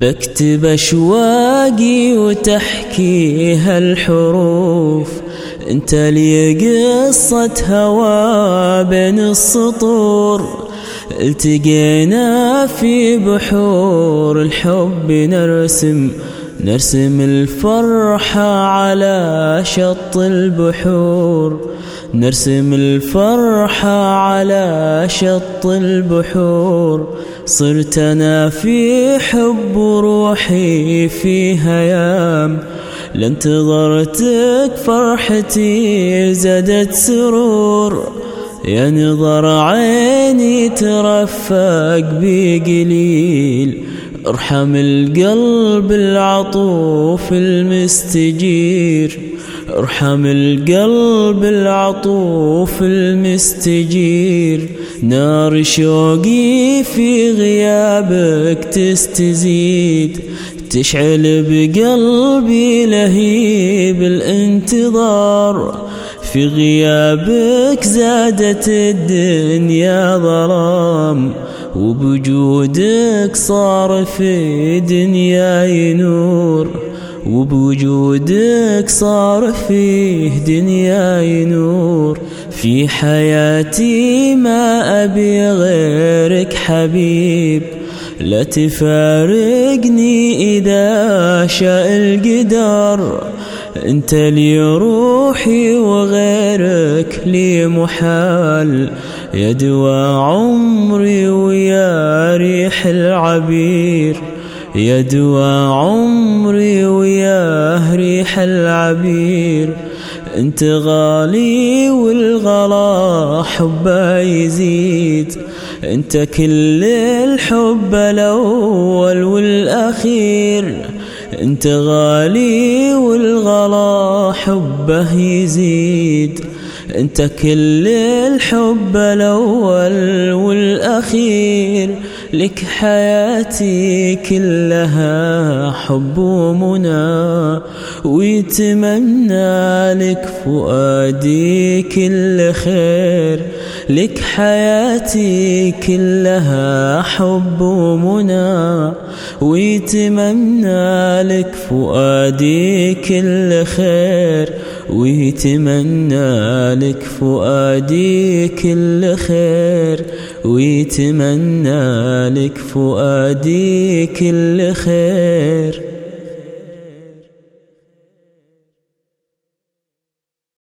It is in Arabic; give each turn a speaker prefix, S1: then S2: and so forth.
S1: بكتب أشواقي وتحكيها الحروف أنت لي قصة هوا بين السطور. التقينا في بحور الحب نرسم نرسم الفرحة على شط البحور. نرسم الفرحة على شط البحور. صرت أنا في حب روحي في هيام. لانتظرتك فرحتي زادت سرور. يا نظر عيني ترفق بقليل. ارحم القلب العطوف المستجير. ارحم القلب العطوف المستجير. نار شوقي في غيابك تستزيد. تشعل بقلبي لهيب الانتظار. في غيابك زادت الدنيا ظلام وبوجودك صار في دنياي نور وبوجودك صار فيه دنياي نور. في حياتي ما أبي غيرك حبيب لا تفارقني إذا شاء القدر. انت لي روحي وغيرك لي محال. يا دوا عمري ويا ريح العبير. يا دوا عمري ويا ريح العبير. انت غالي والغلا حبه يزيد. انت كل الحب الأول والاخير. أنت غالي والغلا حبه يزيد. أنت كل الحب الأول والأخير. لك حياتي كلها حب ومنى ويتمنى لك فؤادي كل خير. لك حياتي كلها حب ومنى ويتمنى لك فؤادي كل خير. ويتمنى لك فؤادي كل خير. ويتمنى لك فؤادي كل خير.